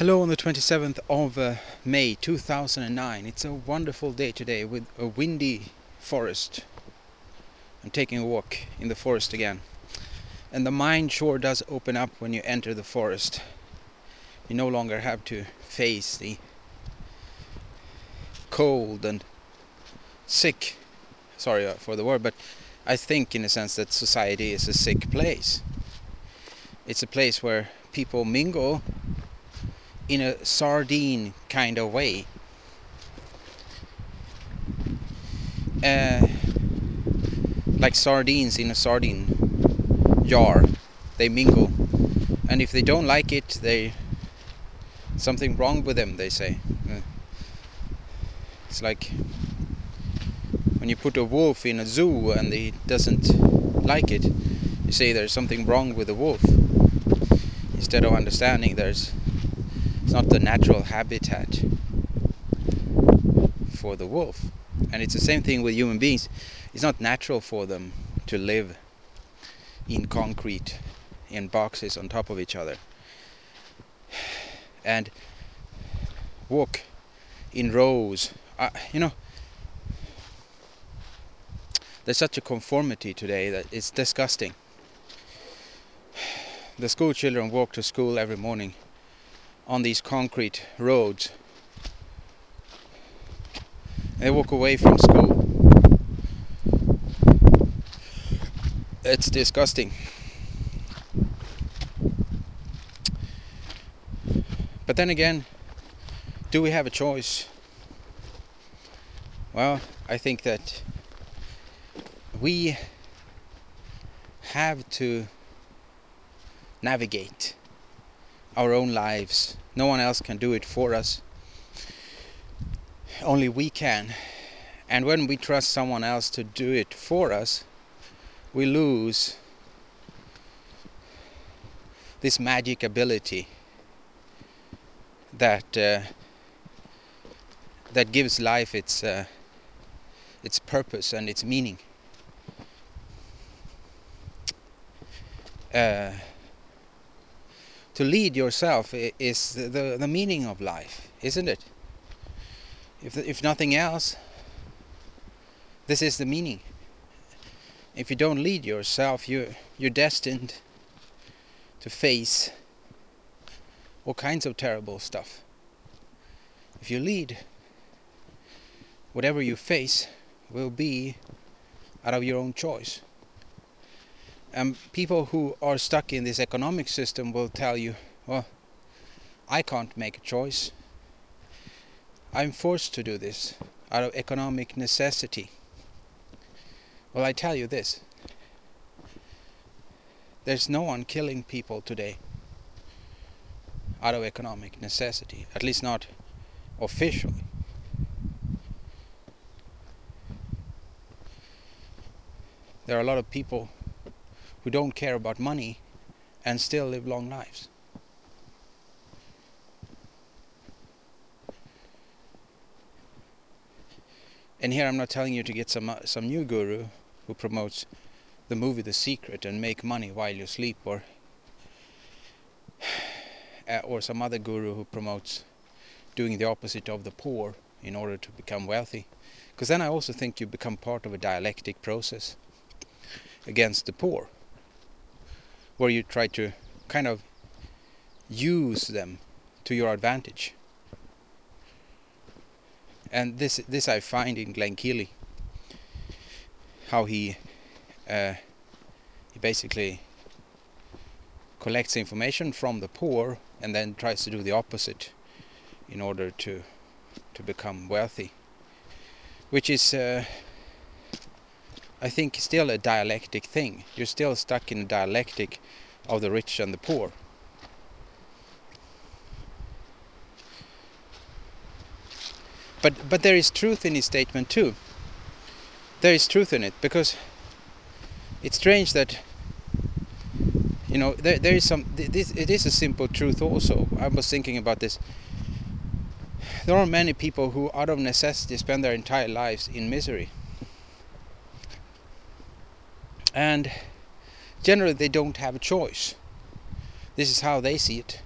Hello on the 27th of uh, May 2009. It's a wonderful day today with a windy forest. I'm taking a walk in the forest again. And the mind sure does open up when you enter the forest. You no longer have to face the cold and sick. Sorry uh, for the word, but I think in a sense that society is a sick place. It's a place where people mingle in a sardine kind of way. Uh, like sardines in a sardine jar, they mingle, and if they don't like it, they something wrong with them. They say uh, it's like when you put a wolf in a zoo and he doesn't like it, you say there's something wrong with the wolf. Instead of understanding there's it's not the natural habitat for the wolf. And it's the same thing with human beings. It's not natural for them to live in concrete, in boxes on top of each other. And walk in rows. Uh, you know, there's such a conformity today that it's disgusting. The school children walk to school every morning on these concrete roads. They walk away from school. It's disgusting. But then again, do we have a choice? Well, I think that we have to navigate our own lives. No one else can do it for us. Only we can. And when we trust someone else to do it for us, we lose this magic ability that uh, that gives life its uh, its purpose and its meaning. Uh, to lead yourself is the, the meaning of life, isn't it? If, if nothing else, this is the meaning. If you don't lead yourself, you, you're destined to face all kinds of terrible stuff. If you lead, whatever you face will be out of your own choice. And people who are stuck in this economic system will tell you, well, I can't make a choice. I'm forced to do this out of economic necessity. Well, I tell you this. There's no one killing people today out of economic necessity, at least not officially. There are a lot of people who don't care about money and still live long lives. And here I'm not telling you to get some uh, some new guru who promotes the movie The Secret and make money while you sleep or uh, or some other guru who promotes doing the opposite of the poor in order to become wealthy because then I also think you become part of a dialectic process against the poor where you try to kind of use them to your advantage. And this this I find in Glenn Keely, how he uh, he basically collects information from the poor and then tries to do the opposite in order to to become wealthy, which is. Uh, I think still a dialectic thing. You're still stuck in a dialectic of the rich and the poor. But but there is truth in his statement too. There is truth in it because it's strange that you know there there is some this it is a simple truth also. I was thinking about this. There are many people who out of necessity spend their entire lives in misery and generally they don't have a choice. This is how they see it.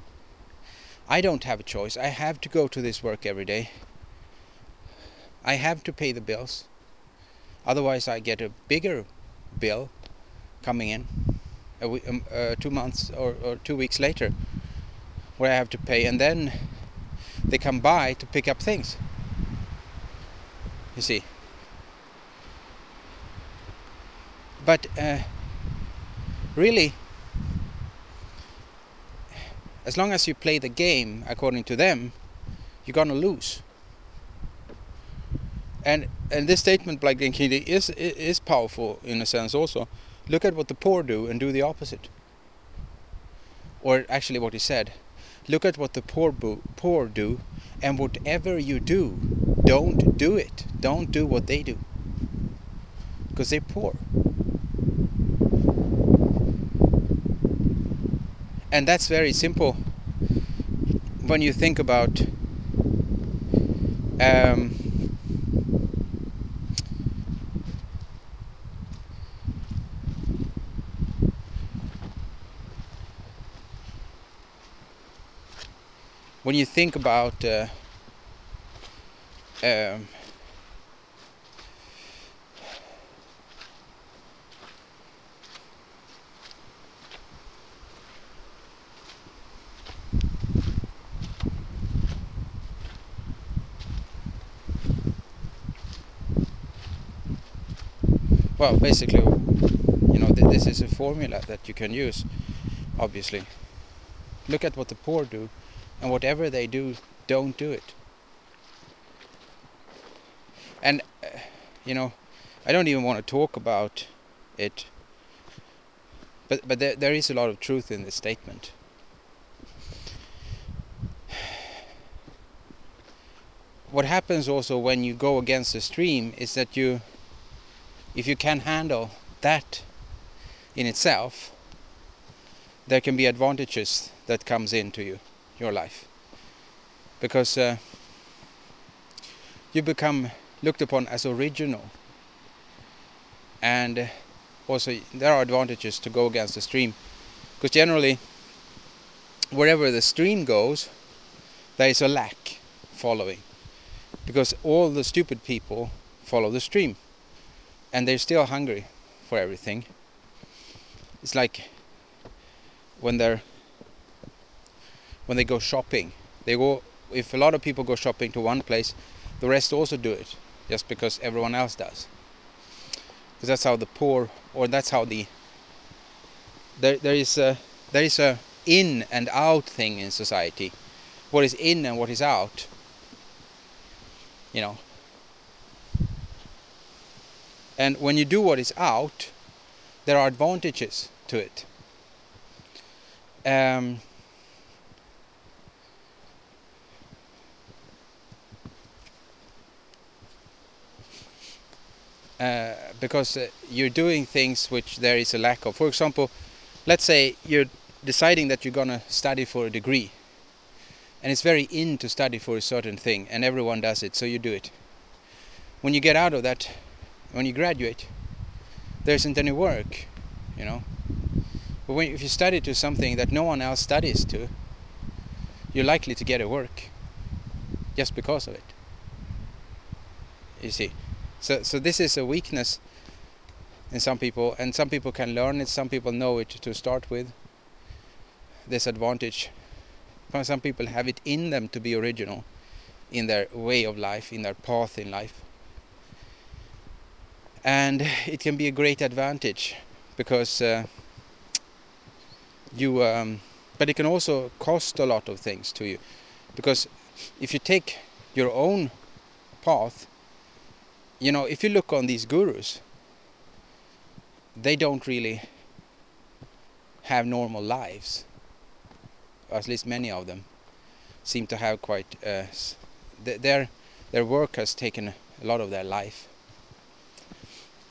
I don't have a choice. I have to go to this work every day. I have to pay the bills. Otherwise, I get a bigger bill coming in a we- um, uh, two months or, or two weeks later where I have to pay. And then they come by to pick up things. You see. But uh, really, as long as you play the game according to them, you're gonna lose. And and this statement by Glenn Keely is is powerful in a sense also. Look at what the poor do and do the opposite. Or actually, what he said. Look at what the poor poor do, and whatever you do, don't do it. Don't do what they do, because they're poor. And that's very simple. When you think about um, when you think about uh, um, well basically you know th- this is a formula that you can use obviously. Look at what the poor do and whatever they do don't do it. And uh, you know i don't even want to talk about it but but there, there is a lot of truth in this statement. What happens also when you go against the stream is that you if you can handle that in itself there can be advantages that comes into you your life. Because uh, you become looked upon as original. And uh, also there are advantages to go against the stream. Because generally wherever the stream goes there is a lack following. Because all the stupid people follow the stream and they're still hungry for everything. It's like when they're when they go shopping. They go if a lot of people go shopping to one place, the rest also do it just because everyone else does. Because that's how the poor or that's how the there there is a there is a in and out thing in society. What is in and what is out. You know, and when you do what is out, there are advantages to it. Um, uh, because uh, you're doing things which there is a lack of. For example, let's say you're deciding that you're gonna study for a degree, and it's very in to study for a certain thing, and everyone does it, so you do it. When you get out of that when you graduate there isn't any work you know? But when, if you study to something that no one else studies to you're likely to get a work just because of it. You see? So so this is a weakness in some people and some people can learn it some people know it to start with. This advantage some people have it in them to be original in their way of life in their path in life and it can be a great advantage because uh, you um, but it can also cost a lot of things to you. Because if you take your own path you know if you look on these gurus they don't really have normal lives. Or at least many of them seem to have quite uh, their their work has taken a lot of their life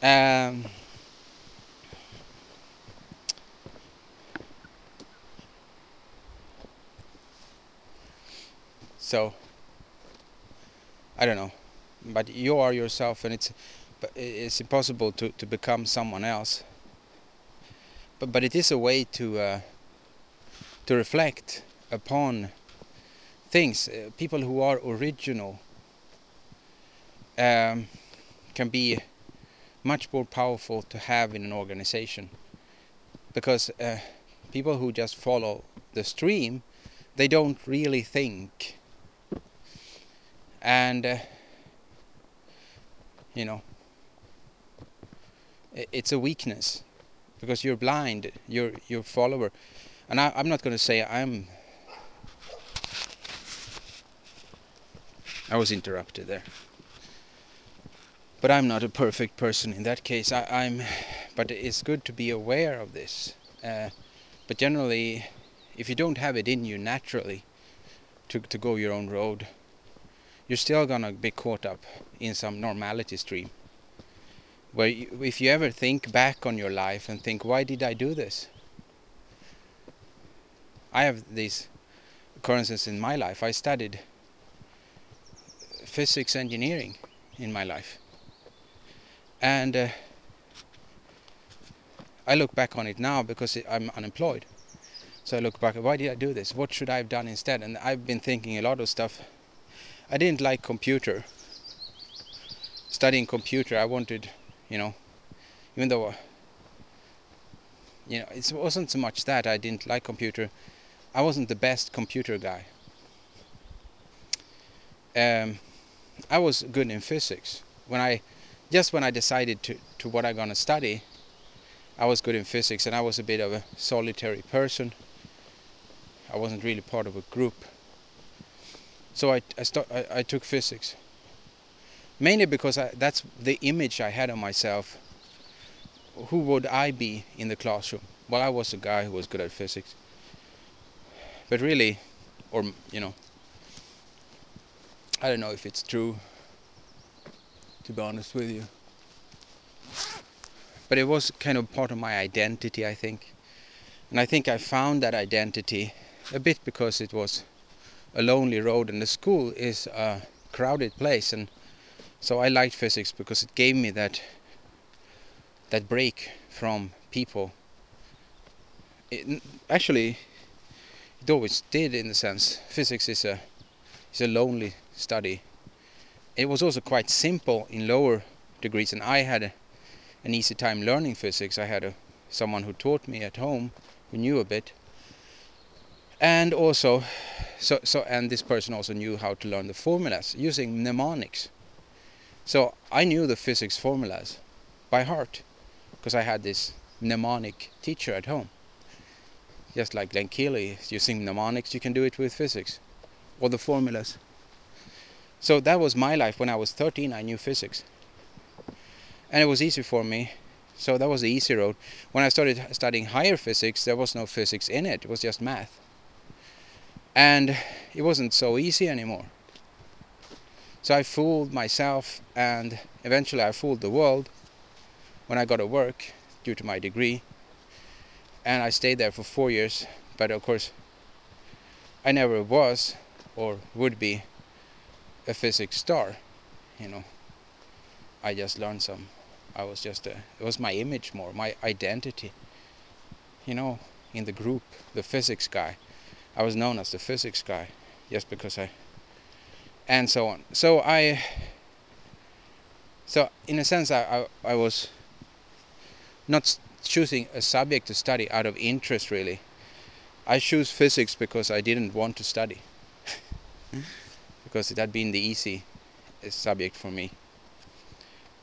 um, so I don't know, but you are yourself, and it's it's impossible to to become someone else. But but it is a way to uh, to reflect upon things. Uh, people who are original um, can be much more powerful to have in an organization. Because uh, people who just follow the stream they don't really think. And uh, you know it's a weakness. Because you're blind you're you're follower. And I, I'm not going to say I'm I was interrupted there but I'm not a perfect person in that case. I, am but it's good to be aware of this. Uh, but generally, if you don't have it in you naturally to to go your own road, you're still gonna be caught up in some normality stream. Where you, if you ever think back on your life and think, why did I do this? I have these occurrences in my life. I studied physics engineering in my life and uh, I look back on it now because I'm unemployed. So I look back, why did I do this? What should I have done instead? And I've been thinking a lot of stuff. I didn't like computer. Studying computer, I wanted, you know, even though, you know, it wasn't so much that I didn't like computer. I wasn't the best computer guy. Um, I was good in physics. When I just when I decided to, to what I'm gonna study, I was good in physics and I was a bit of a solitary person. I wasn't really part of a group. So I I, I, I took physics. Mainly because I, that's the image I had of myself. Who would I be in the classroom? Well, I was a guy who was good at physics. But really, or you know, I don't know if it's true to be honest with you. But it was kind of part of my identity, I think. And I think I found that identity a bit because it was a lonely road and the school is a crowded place and so I liked physics because it gave me that that break from people. It, actually, it always did in the sense physics is a is a lonely study it was also quite simple in lower degrees and I had a, an easy time learning physics. I had a, someone who taught me at home who knew a bit. And also, so, so and this person also knew how to learn the formulas using mnemonics. So I knew the physics formulas by heart because I had this mnemonic teacher at home. Just like Glenn Keely using mnemonics, you can do it with physics or the formulas. So that was my life. When I was 13, I knew physics. And it was easy for me. So that was the easy road. When I started studying higher physics, there was no physics in it. It was just math. And it wasn't so easy anymore. So I fooled myself and eventually I fooled the world when I got to work due to my degree. And I stayed there for four years. But of course, I never was or would be a physics star you know. I just learned some I was just a, it was my image more my identity you know in the group the physics guy. I was known as the physics guy just because I and so on. So I so in a sense I, I, I was not choosing a subject to study out of interest really. I chose physics because I didn't want to study because it had been the easy subject for me.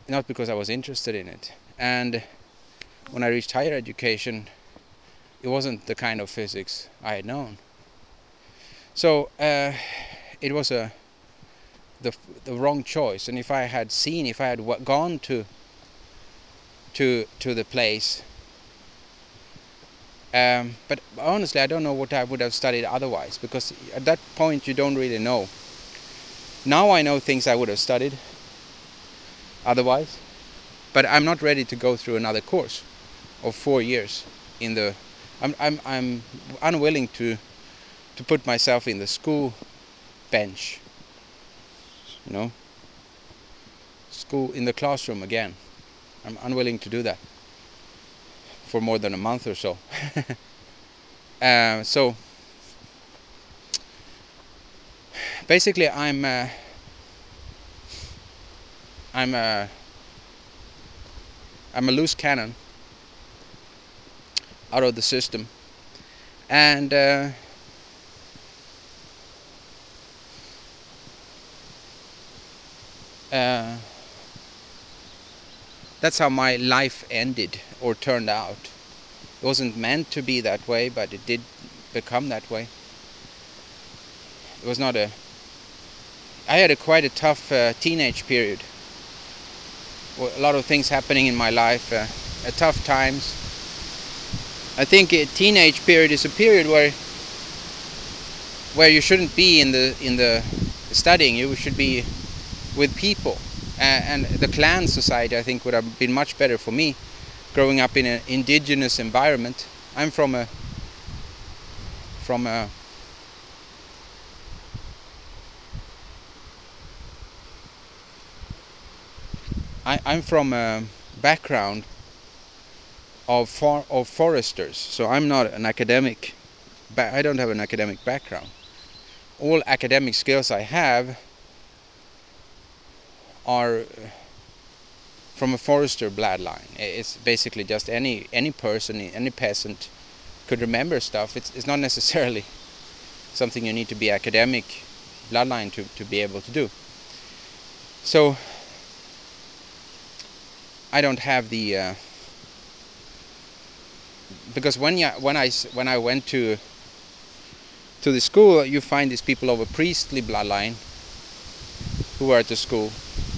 Not because I was interested in it. And when I reached higher education, it wasn't the kind of physics I had known. So uh, it was a the the wrong choice. And if I had seen, if I had gone to to to the place, um, but honestly, I don't know what I would have studied otherwise because at that point you don't really know. Now I know things I would have studied otherwise, but I'm not ready to go through another course of four years in the. I'm I'm I'm unwilling to to put myself in the school bench. You know, school in the classroom again. I'm unwilling to do that for more than a month or so. uh, so basically I'm uh, I'm a I'm a loose cannon out of the system and uh, uh, that's how my life ended or turned out. It wasn't meant to be that way, but it did become that way. It was not a. I had a quite a tough uh, teenage period. A lot of things happening in my life, uh, tough times. I think a teenage period is a period where where you shouldn't be in the in the studying. You should be with people and the clan society I think would have been much better for me growing up in an indigenous environment. I'm from a from a I, I'm from a background of for, of foresters, so I'm not an academic. I don't have an academic background. All academic skills I have are from a forester bloodline. It's basically just any any person, any peasant could remember stuff. It's it's not necessarily something you need to be academic bloodline to to be able to do. So I don't have the uh, because when you, when I when I went to to the school, you find these people of a priestly bloodline who are at the school,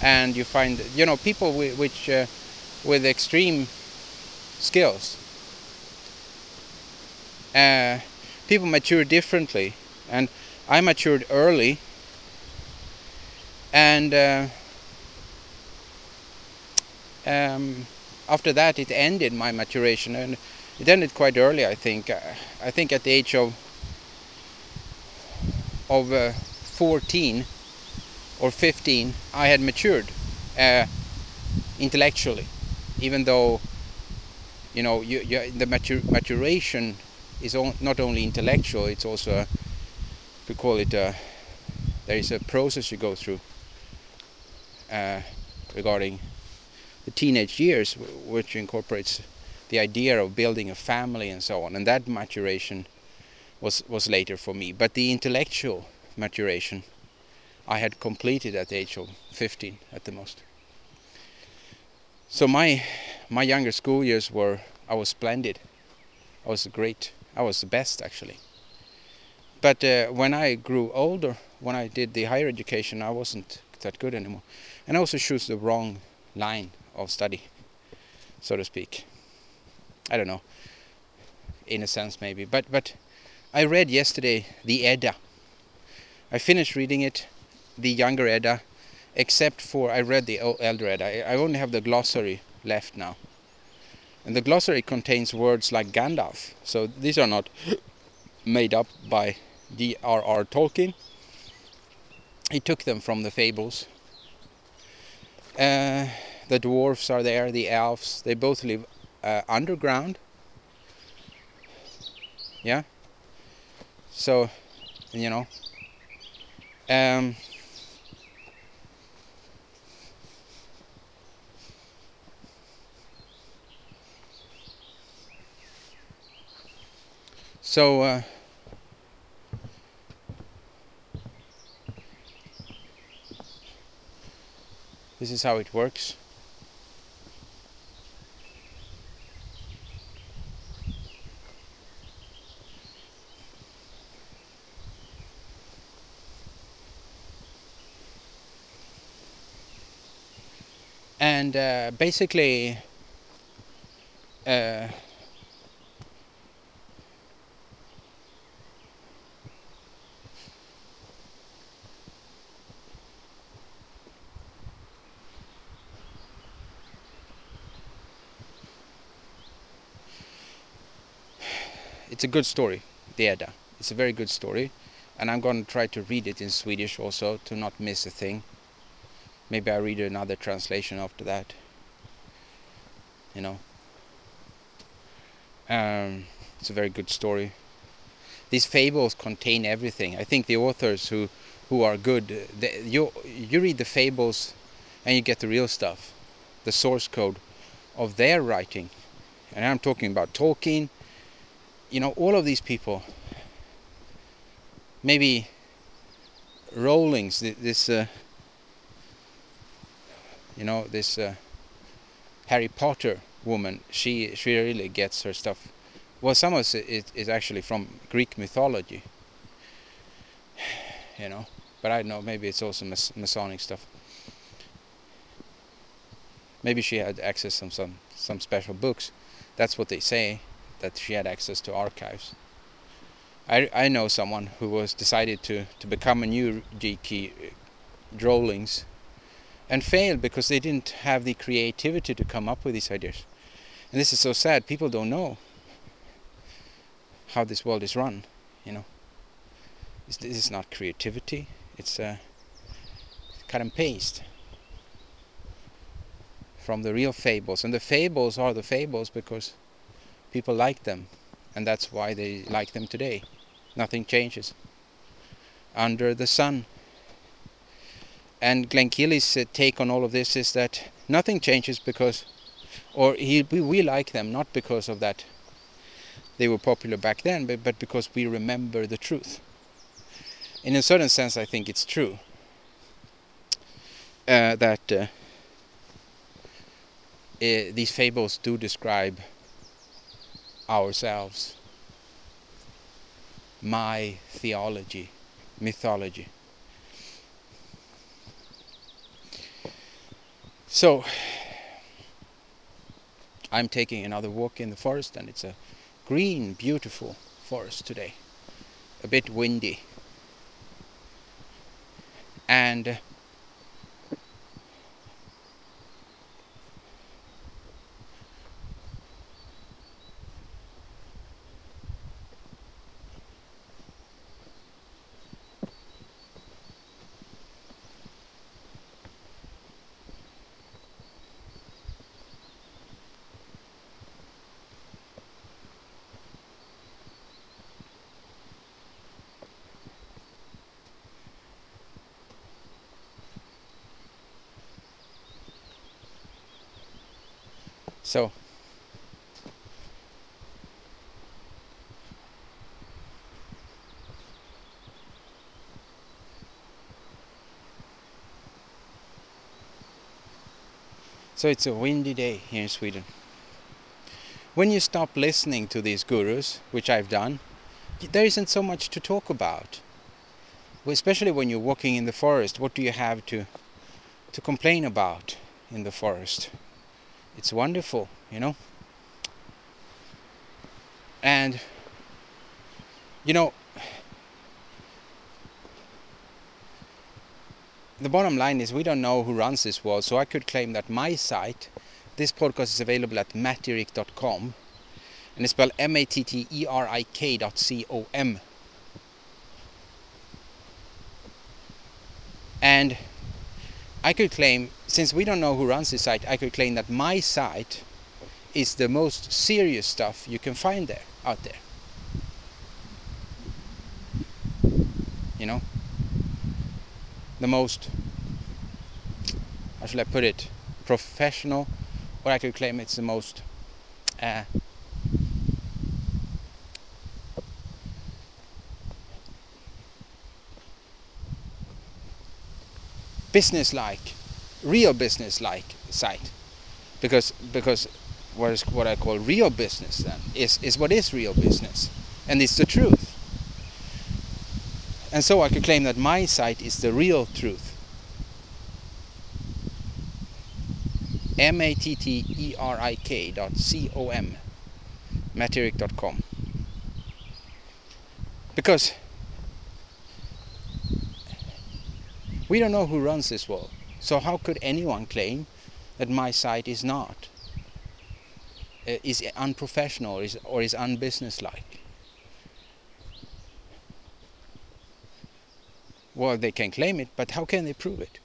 and you find you know people with, which uh, with extreme skills. Uh, people mature differently, and I matured early, and uh, um, after that it ended my maturation, and it ended quite early. I think. Uh, I think at the age of of uh, 14 or 15, I had matured uh, intellectually, even though you know you, you, the matur maturation is not only intellectual; it's also we call it a, there is a process you go through uh, regarding the teenage years, which incorporates the idea of building a family and so on, and that maturation was was later for me. But the intellectual maturation I had completed at the age of 15 at the most. So my my younger school years were I was splendid. I was great. I was the best actually. But uh, when I grew older, when I did the higher education, I wasn't that good anymore, and I also chose the wrong line of study, so to speak. I don't know, in a sense maybe. But but I read yesterday the Edda. I finished reading it the younger Edda, except for I read the elder Edda. I only have the glossary left now. And the glossary contains words like Gandalf. So these are not made up by J.R.R. Tolkien. He took them from the fables. Uh, the dwarfs are there, the elves. They both live uh, underground. Yeah. So, you know. Um, So uh, this is how it works. And uh, basically, uh, it's a good story, the Edda. It's a very good story, and I'm going to try to read it in Swedish also to not miss a thing. Maybe I read another translation after that. You know. Um, it's a very good story. These fables contain everything. I think the authors who who are good. The, you you read the fables, and you get the real stuff, the source code of their writing, and I'm talking about Tolkien. You know, all of these people. Maybe Rowling's this. Uh, you know this uh, Harry Potter woman. She she really gets her stuff. Well, some of it is actually from Greek mythology. You know, but I don't know. Maybe it's also Masonic stuff. Maybe she had access to some some special books. That's what they say. That she had access to archives. I, I know someone who was decided to, to become a new J.K. Rowling's and failed because they didn't have the creativity to come up with these ideas. And this is so sad. People don't know how this world is run. You know, this, is not creativity. It's uh, cut and paste from the real fables, and the fables are the fables because people like them, and that's why they like them today. Nothing changes under the sun. And Glenn Keely's uh, take on all of this is that nothing changes because, or he, we, we like them not because of that they were popular back then, but, but because we remember the truth. In a certain sense, I think it's true uh, that uh, uh, these fables do describe ourselves, my theology, mythology. So I'm taking another walk in the forest and it's a green beautiful forest today. A bit windy. And So So it's a windy day here in Sweden. When you stop listening to these gurus, which I've done, there isn't so much to talk about. Especially when you're walking in the forest, what do you have to to complain about in the forest? It's wonderful, you know. And you know, the bottom line is we don't know who runs this world, so I could claim that my site, this podcast is available at matterik.com, and it's spelled M-A-T-T-E-R-I-K dot C-O-M. And I could claim, since we don't know who runs this site, I could claim that my site is the most serious stuff you can find there, out there. You know? The most, how should I put it, professional, or I could claim it's the most uh, business-like, real business-like site, because because what is what I call real business then is is what is real business, and it's the truth. And so I could claim that my site is the real truth. M A T T E R I K dot C O M Matterik dot com. Because We don't know who runs this world. So how could anyone claim that my site is not? Uh, is unprofessional or is, or is unbusinesslike? Well, they can claim it, but how can they prove it?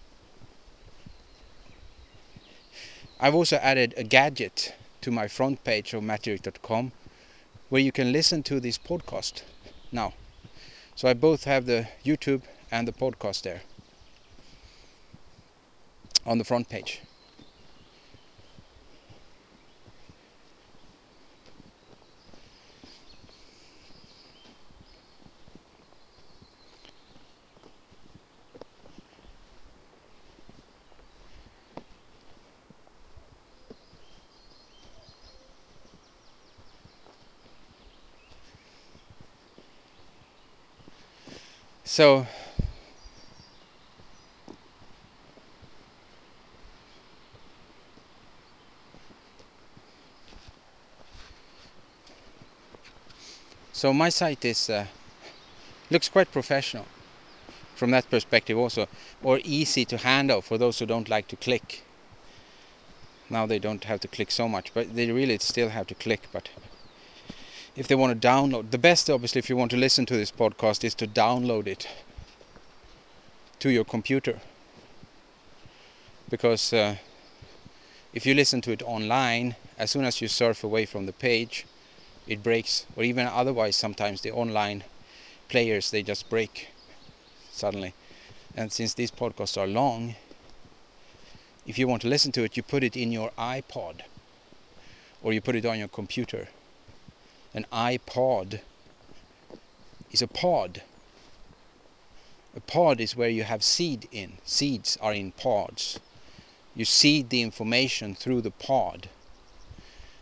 I've also added a gadget to my front page of matterik.com where you can listen to this podcast now. So I both have the YouTube and the podcast there on the front page. So So my site is uh, looks quite professional from that perspective also, or easy to handle for those who don't like to click. Now they don't have to click so much, but they really still have to click. But if they want to download, the best obviously if you want to listen to this podcast is to download it to your computer. Because uh, if you listen to it online, as soon as you surf away from the page, it breaks. Or even otherwise, sometimes the online players they just break suddenly. And since these podcasts are long, if you want to listen to it, you put it in your iPod or you put it on your computer an iPod is a pod. A pod is where you have seed in. Seeds are in pods. You seed the information through the pod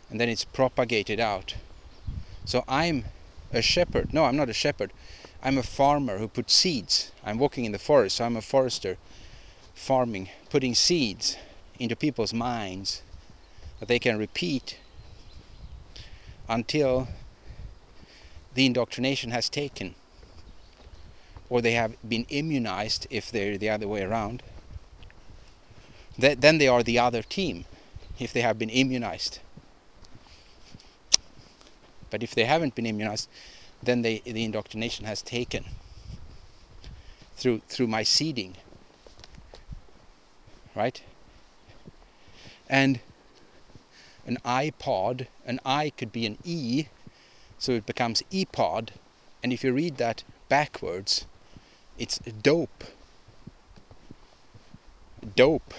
and then it's propagated out. So I'm a shepherd. No, I'm not a shepherd. I'm a farmer who puts seeds. I'm walking in the forest, so I'm a forester farming, putting seeds into people's minds that they can repeat until the indoctrination has taken or they have been immunized if they're the other way around then they are the other team if they have been immunized but if they haven't been immunized then they, the indoctrination has taken through through my seeding right and an iPod an I could be an E so it becomes epod, and if you read that backwards, it's dope. Dope.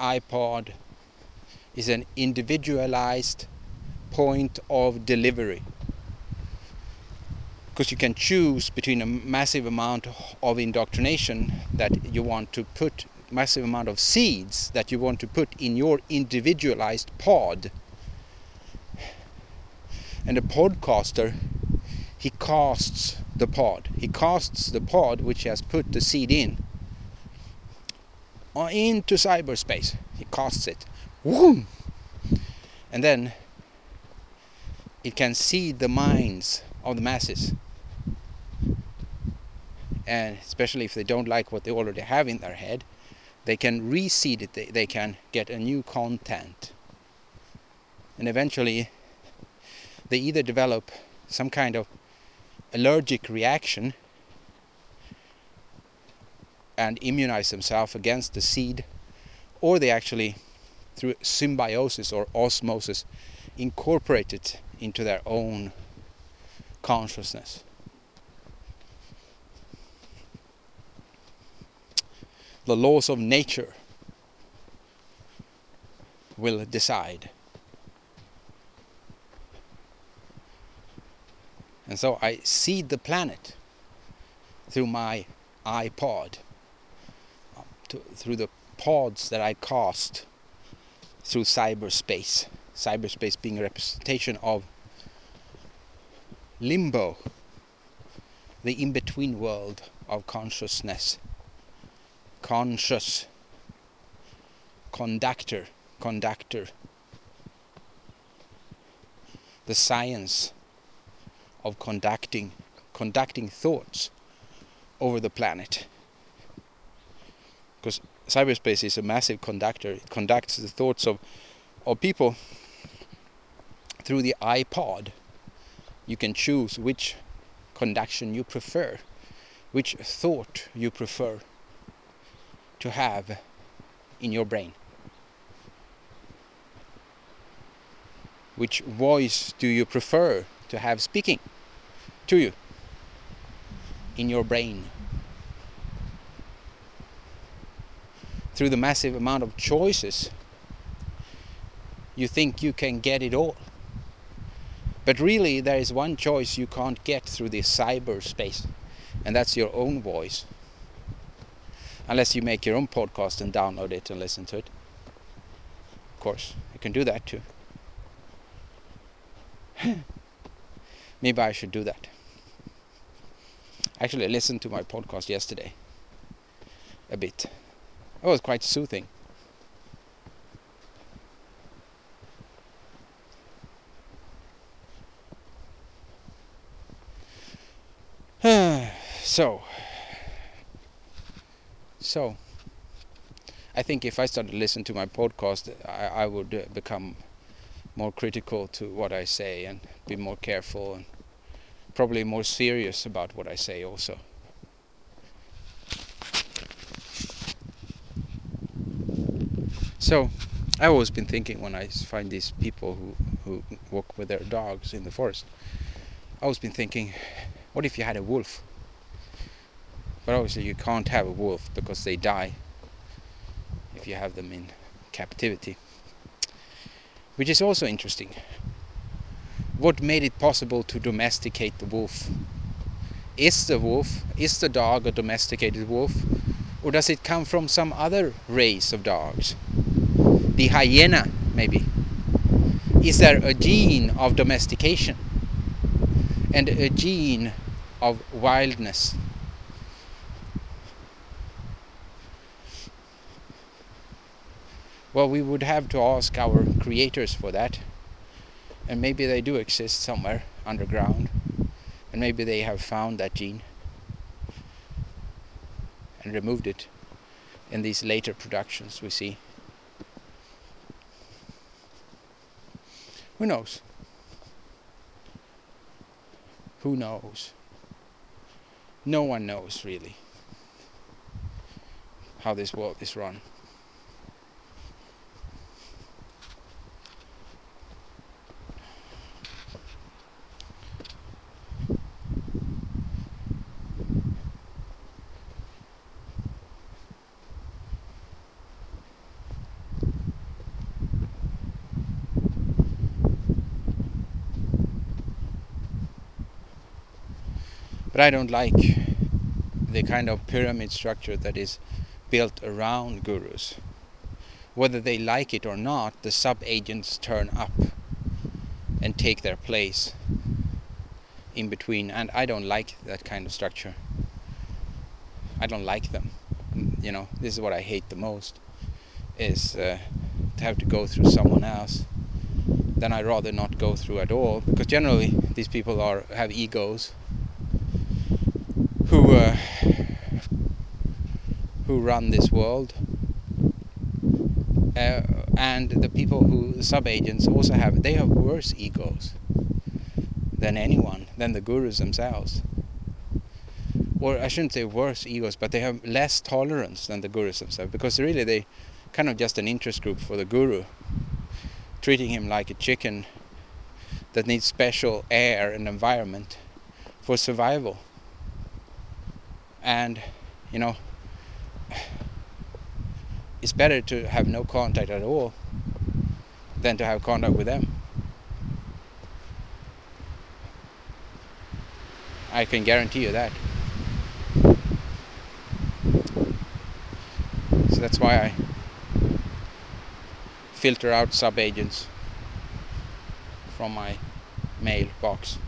iPod is an individualized point of delivery. Because you can choose between a massive amount of indoctrination that you want to put massive amount of seeds that you want to put in your individualized pod. And a podcaster he casts the pod. He casts the pod which he has put the seed in Uh, into cyberspace. He casts it. Whoom! And then it can see the minds of the masses. And especially if they don't like what they already have in their head, they can reseed it, they, they can get a new content. And eventually, they either develop some kind of allergic reaction and immunize themselves against the seed, or they actually, through symbiosis or osmosis, incorporate it into their own consciousness. The laws of nature will decide. And so I seed the planet through my iPod to, through the pods that I cast through cyberspace. Cyberspace being a representation of limbo, the in between world of consciousness. Conscious conductor, conductor. The science of conducting, conducting thoughts over the planet because cyberspace is a massive conductor. It conducts the thoughts of of people through the iPod. You can choose which conduction you prefer, which thought you prefer to have in your brain. Which voice do you prefer to have speaking to you in your brain? Through the massive amount of choices, you think you can get it all. But really, there is one choice you can't get through the cyberspace, and that's your own voice. Unless you make your own podcast and download it and listen to it. Of course, you can do that too. Maybe I should do that. Actually, I listened to my podcast yesterday a bit. It was quite soothing. so, so I think if I started listening to my podcast, I, I would uh, become more critical to what I say and be more careful and probably more serious about what I say also. So, I've always been thinking when I find these people who, who walk with their dogs in the forest, I've always been thinking, what if you had a wolf? But obviously you can't have a wolf because they die if you have them in captivity. Which is also interesting. What made it possible to domesticate the wolf? Is the wolf, is the dog a domesticated wolf? Or does it come from some other race of dogs? The hyena, maybe. Is there a gene of domestication? And a gene of wildness? Well, we would have to ask our creators for that. And maybe they do exist somewhere underground. And maybe they have found that gene and removed it in these later productions we see. Who knows? Who knows? No one knows really how this world is run. But I don't like the kind of pyramid structure that is built around gurus. Whether they like it or not, the sub agents turn up and take their place in between. And I don't like that kind of structure. I don't like them. You know, this is what I hate the most: is uh, to have to go through someone else. Then I'd rather not go through at all, because generally these people are have egos who uh, who run this world, uh, and the people who sub agents also have they have worse egos than anyone than the gurus themselves. Or I shouldn't say worse egos, but they have less tolerance than the gurus themselves because really they kind of just an interest group for the guru, treating him like a chicken that needs special air and environment for survival and you know it's better to have no contact at all than to have contact with them. I can guarantee you that. So that's why I filter out sub agents from my mailbox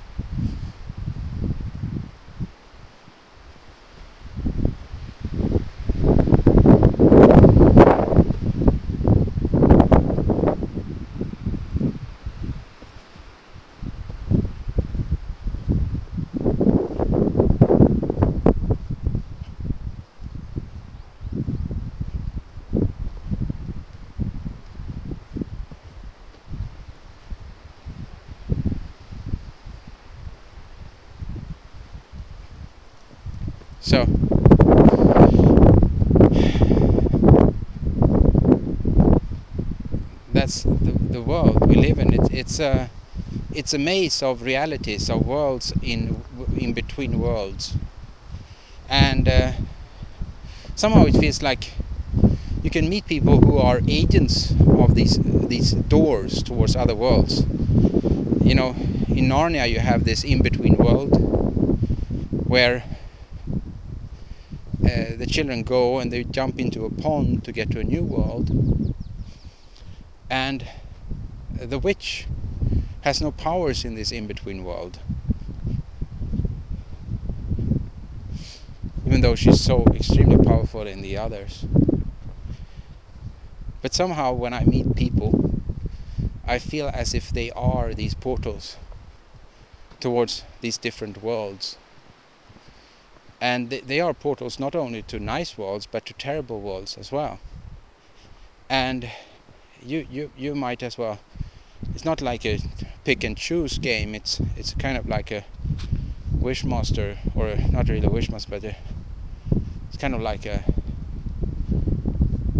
it's a it's a maze of realities of worlds in in between worlds, and uh, somehow it feels like you can meet people who are agents of these these doors towards other worlds. You know, in Narnia you have this in-between world where uh, the children go and they jump into a pond to get to a new world, and the witch has no powers in this in-between world. Even though she's so extremely powerful in the others. But somehow when I meet people, I feel as if they are these portals towards these different worlds. And they are portals not only to nice worlds, but to terrible worlds as well. And you, you, you might as well. It's not like a pick and choose game. It's it's kind of like a wishmaster, or not really a wishmaster, but a, it's kind of like a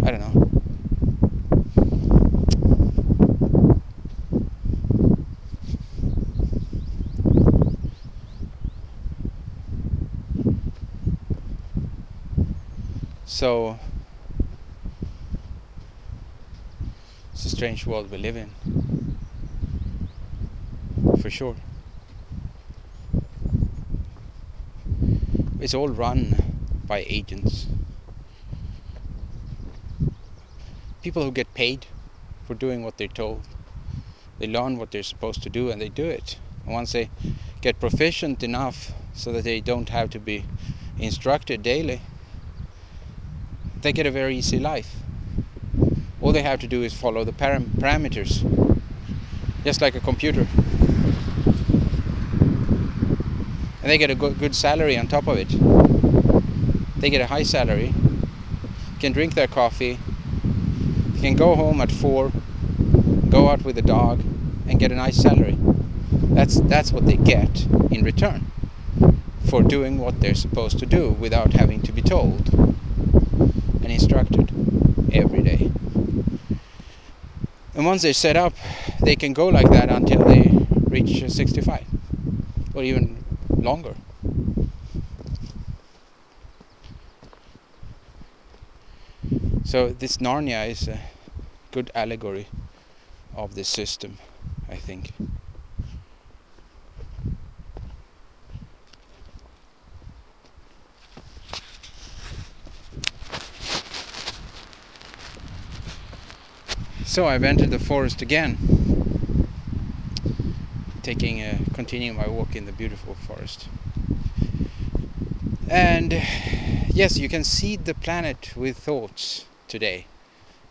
I don't know So it's a strange world we live in. For sure. It's all run by agents. People who get paid for doing what they're told. They learn what they're supposed to do and they do it. And once they get proficient enough so that they don't have to be instructed daily, they get a very easy life. All they have to do is follow the param parameters, just like a computer. And they get a good salary on top of it. They get a high salary, can drink their coffee, can go home at four, go out with the dog, and get a nice salary. That's that's what they get in return for doing what they're supposed to do without having to be told and instructed every day. And once they're set up, they can go like that until they reach 65 or even longer. So this Narnia is a good allegory of this system, I think. So I've entered the forest again, taking a, continuing my walk in the beautiful forest. And yes, you can seed the planet with thoughts today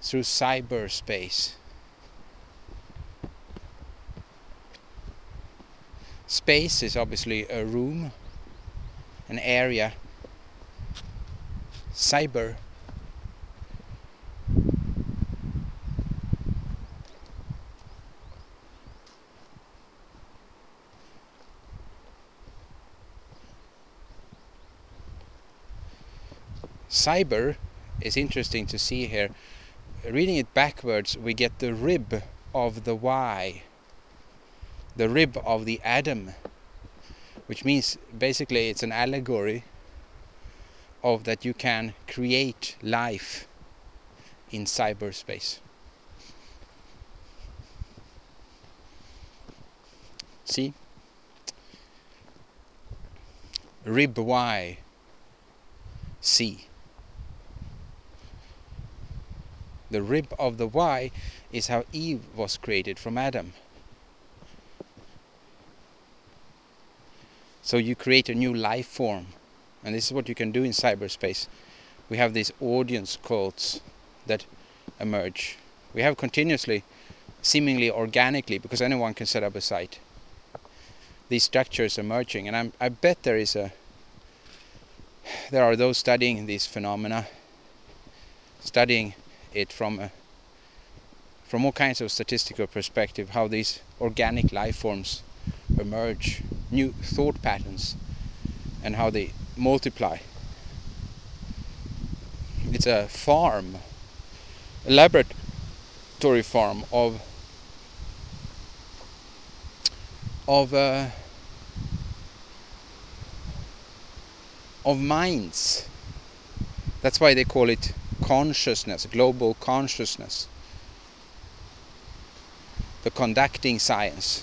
through cyberspace. Space is obviously a room, an area. Cyber cyber is interesting to see here. Reading it backwards, we get the rib of the Y, the rib of the Adam, which means basically it's an allegory of that you can create life in cyberspace. See? Rib Y, C. The rib of the Y is how Eve was created from Adam. So you create a new life form. And this is what you can do in cyberspace. We have these audience cults that emerge. We have continuously, seemingly organically, because anyone can set up a site. These structures emerging, and I'm, I bet there is a. There are those studying these phenomena, studying it from a, from all kinds of statistical perspective how these organic life forms emerge, new thought patterns, and how they multiply it's a farm, a laboratory farm of of uh, of minds. That's why they call it consciousness, global consciousness. The conducting science.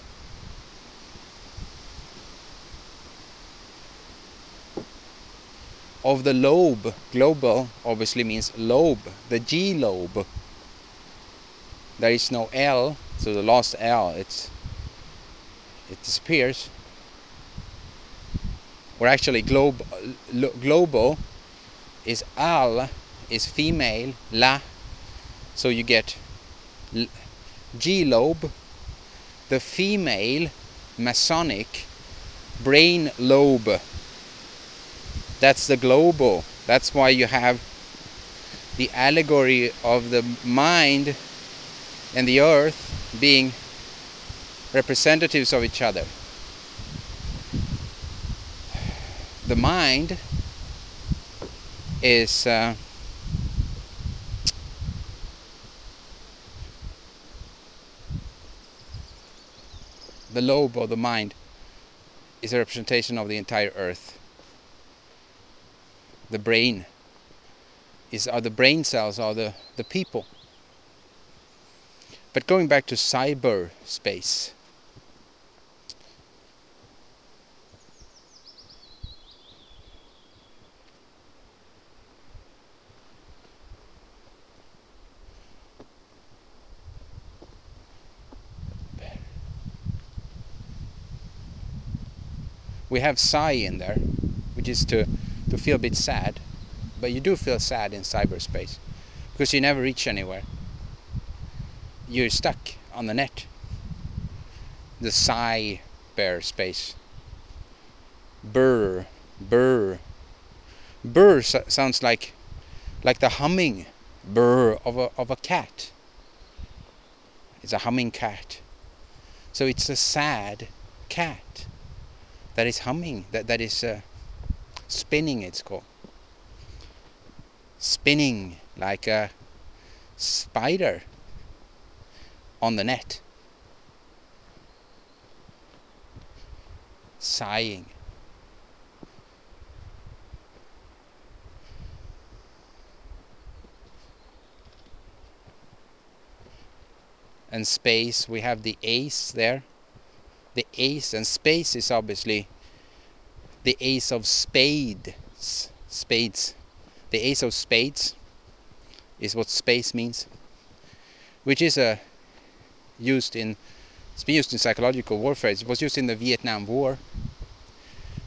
Of the lobe, global obviously means lobe, the G lobe. There is no L, so the last L, it's it disappears. Or actually, globe, global is al is female, la, so you get G lobe, the female Masonic brain lobe. That's the global. That's why you have the allegory of the mind and the earth being representatives of each other. The mind is uh, the lobe of the mind is a representation of the entire earth. The brain is are the brain cells are the, the people. But going back to cyberspace, we have sigh in there, which is to, to feel a bit sad. But you do feel sad in cyberspace because you never reach anywhere. You're stuck on the net. The sigh bear space. Burr, burr. Burr sounds like like the humming burr of a of a cat. It's a humming cat. So it's a sad cat that is humming, that, that is uh, spinning, it's called. Spinning like a spider on the net. Sighing. and space we have the ace there the ace and space is obviously the ace of spades. Spades. The ace of spades is what space means which is a used in it's been used in psychological warfare. It was used in the Vietnam War.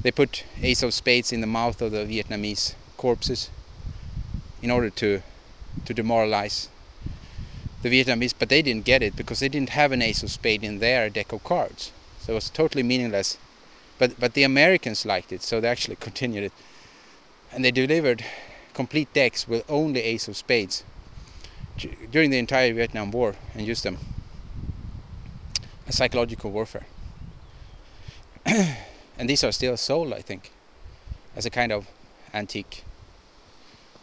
They put ace of spades in the mouth of the Vietnamese corpses in order to to demoralize the Vietnamese but they didn't get it because they didn't have an ace of spade in their deck of cards so it was totally meaningless. But but the Americans liked it, so they actually continued it. And they delivered complete decks with only ace of spades during the entire Vietnam War and used them as psychological warfare. and these are still sold, I think, as a kind of antique,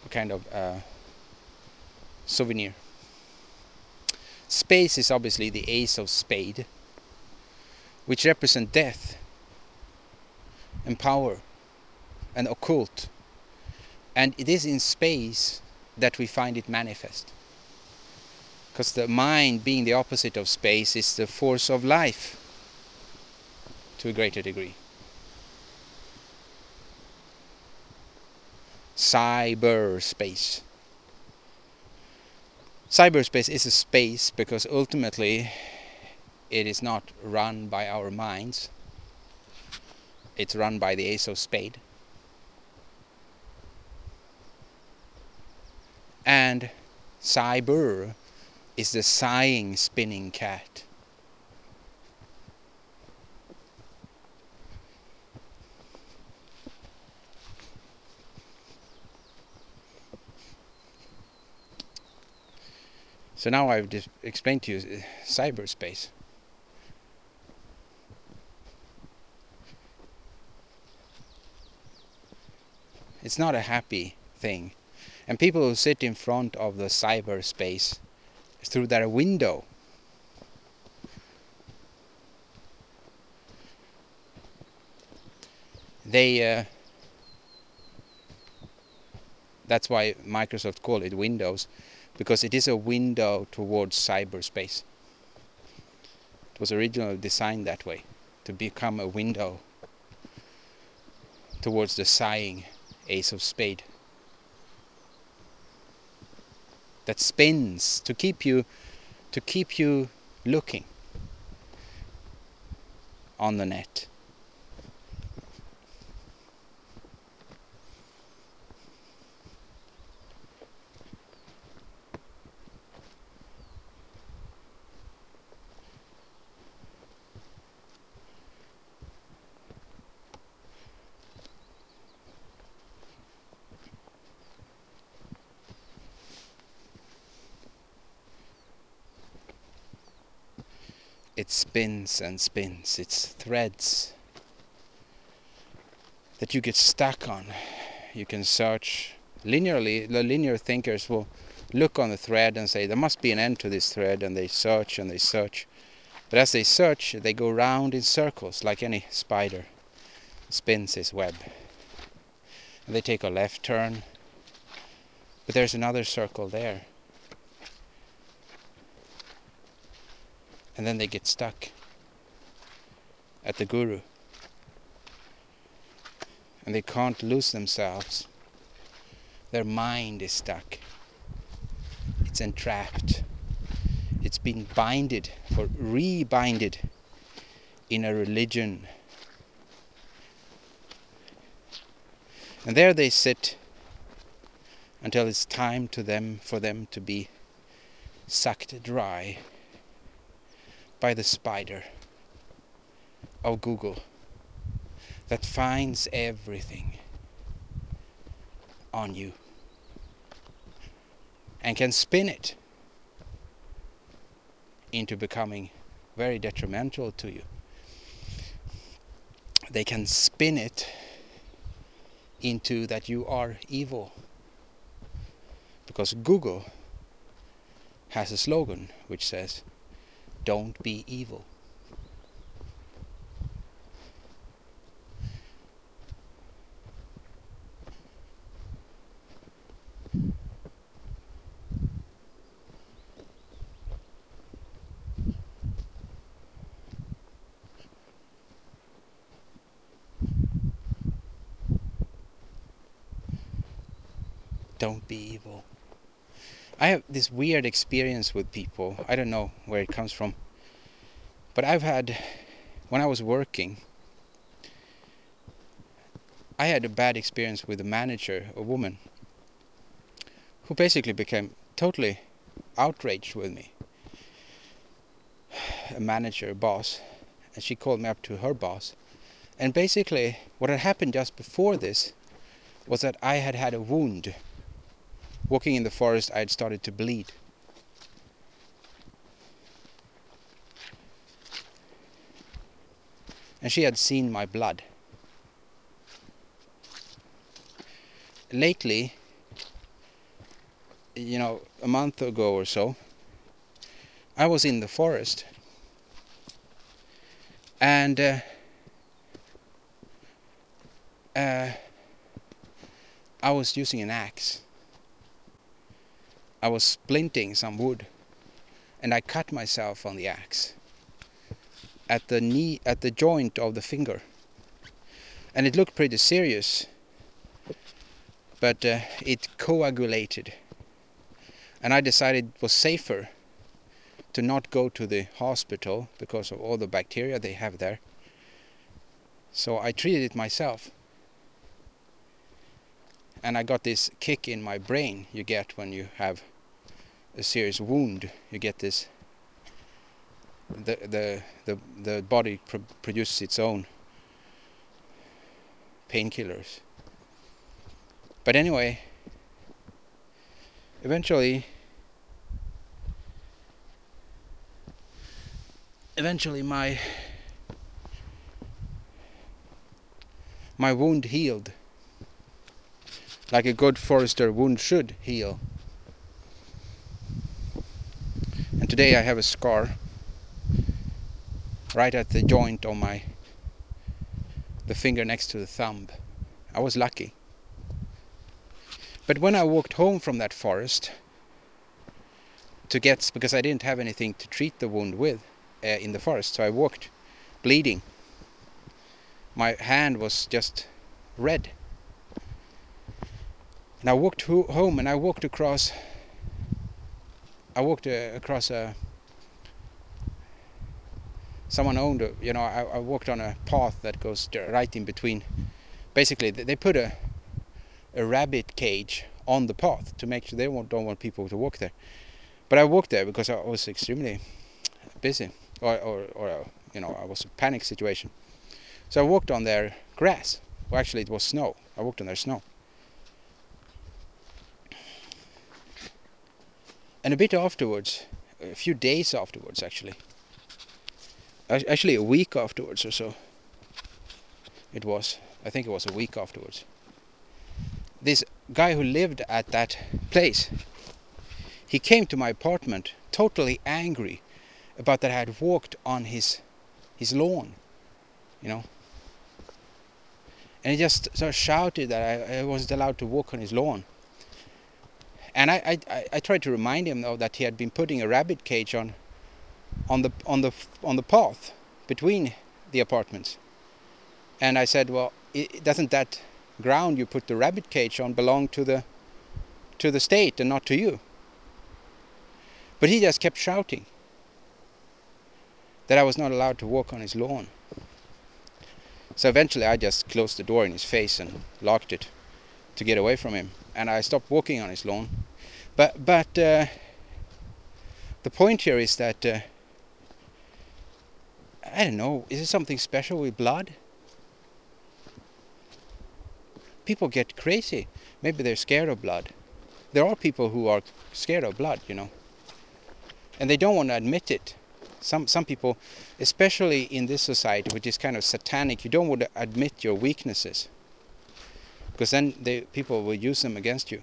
a kind of uh, souvenir. Space is obviously the ace of spade which represent death and power and occult. And it is in space that we find it manifest. Because the mind, being the opposite of space, is the force of life to a greater degree. Cyberspace. Cyberspace is a space because ultimately it is not run by our minds. It's run by the ace of spade. And Cyber is the sighing spinning cat. So now I've explained to you uh, cyberspace. It's not a happy thing. And people who sit in front of the cyberspace through their window they uh, that's why Microsoft call it Windows because it is a window towards cyberspace it was originally designed that way to become a window towards the sighing ace of spade. That spins to keep you to keep you looking on the net it spins and spins. It's threads that you get stuck on. You can search linearly. The linear thinkers will look on the thread and say there must be an end to this thread, and they search and they search. But as they search, they go round in circles like any spider spins his web. And they take a left turn, but there's another circle there. And then they get stuck at the guru. And they can't lose themselves. Their mind is stuck. It's entrapped. It's been binded or rebinded in a religion. And there they sit until it's time to them for them to be sucked dry by the spider of Google that finds everything on you and can spin it into becoming very detrimental to you. They can spin it into that you are evil. Because Google has a slogan which says, don't be evil. Don't be evil. I have this weird experience with people. I don't know where it comes from. But I've had, when I was working, I had a bad experience with a manager, a woman, who basically became totally outraged with me. A manager, a boss, and she called me up to her boss. And basically, what had happened just before this was that I had had a wound Walking in the forest, I had started to bleed. And she had seen my blood. Lately, you know, a month ago or so, I was in the forest. And uh, uh, I was using an axe I was splinting some wood and I cut myself on the axe at the knee at the joint of the finger. And it looked pretty serious but uh, it coagulated. And I decided it was safer to not go to the hospital because of all the bacteria they have there. So I treated it myself and I got this kick in my brain you get when you have a serious wound. You get this the the the, the body pr produces its own painkillers. But anyway eventually eventually my my wound healed like a good forester wound should heal. And today I have a scar right at the joint on my the finger next to the thumb. I was lucky. But when I walked home from that forest to get because I didn't have anything to treat the wound with uh, in the forest, so I walked bleeding. My hand was just red. And I walked ho home and I walked across I walked uh, across a someone owned a, you know I, I, walked on a path that goes right in between. Basically they put a a rabbit cage on the path to make sure they don't want people to walk there. But I walked there because I was extremely busy or or, or uh, you know I was a panic situation. So I walked on their grass. Well actually it was snow. I walked on their snow and a bit afterwards a few days afterwards actually actually a week afterwards or so. It was. I think it was a week afterwards. This guy who lived at that place, he came to my apartment totally angry about that I had walked on his his lawn, you know. And he just sort of shouted that I, I wasn't allowed to walk on his lawn. And I, I, I tried to remind him though that he had been putting a rabbit cage on on the on the on the path between the apartments. And I said, well, it, doesn't that ground you put the rabbit cage on belong to the to the state and not to you? But he just kept shouting that I was not allowed to walk on his lawn. So eventually I just closed the door in his face and locked it to get away from him. And I stopped walking on his lawn. But but uh, the point here is that uh, I don't know, is it something special with blood? People get crazy. Maybe they're scared of blood. There are people who are scared of blood, you know. And they don't want to admit it. Some some people, especially in this society, which is kind of satanic, you don't want to admit your weaknesses. Because then they, people will use them against you.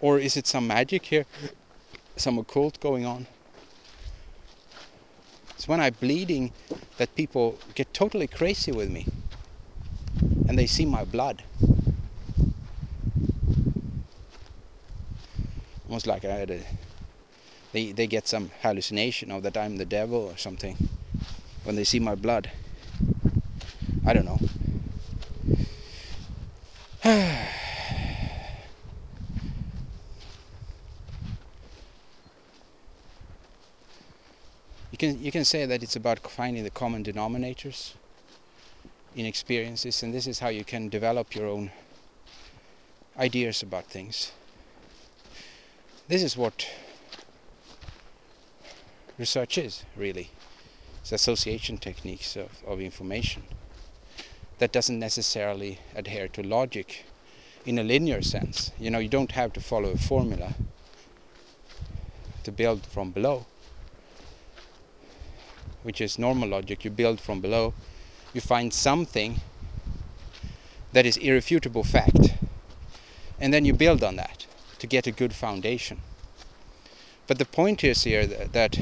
Or is it some magic here? Some occult going on? It's when I'm bleeding that people get totally crazy with me. And they see my blood. Almost like I had a they they get some hallucination of that I'm the devil or something when they see my blood. I don't know. You can say that it's about finding the common denominators in experiences and this is how you can develop your own ideas about things. This is what research is really. It's association techniques of, of information that doesn't necessarily adhere to logic in a linear sense. You know you don't have to follow a formula to build from below which is normal logic, you build from below, you find something that is irrefutable fact, and then you build on that to get a good foundation. But the point is here that, that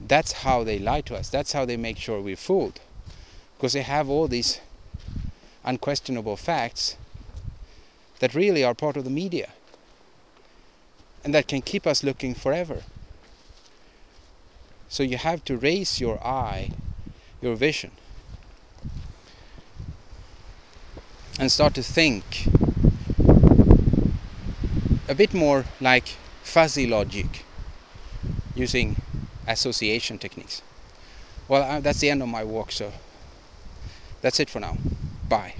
that's how they lie to us. That's how they make sure we're fooled, because they have all these unquestionable facts that really are part of the media and that can keep us looking forever. So you have to raise your eye, your vision, and start to think a bit more like fuzzy logic using association techniques. Well, uh, that's the end of my walk, so that's it for now. Bye.